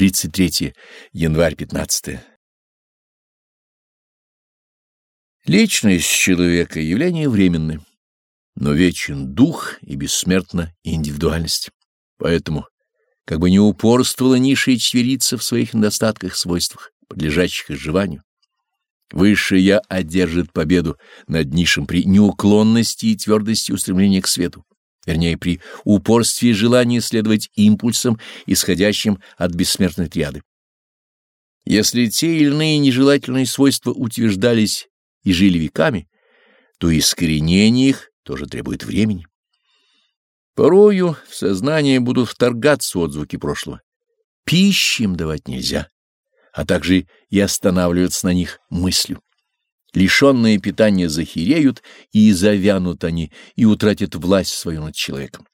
33 январь 15 Личность человека — явление временное, но вечен дух и бессмертна индивидуальность. Поэтому, как бы не упорствовала ниша и чверица в своих недостатках свойствах, подлежащих изживанию, Высшее одержит победу над нишем при неуклонности и твердости устремления к свету, вернее, при упорстве и желании следовать импульсам, исходящим от бессмертной триады. Если те или иные нежелательные свойства утверждались и жили веками, то искоренение их тоже требует времени. Порою в сознание будут вторгаться отзвуки прошлого. Пищи им давать нельзя, а также и останавливаться на них мыслью. Лишенные питания захереют, и завянут они, и утратят власть свою над человеком.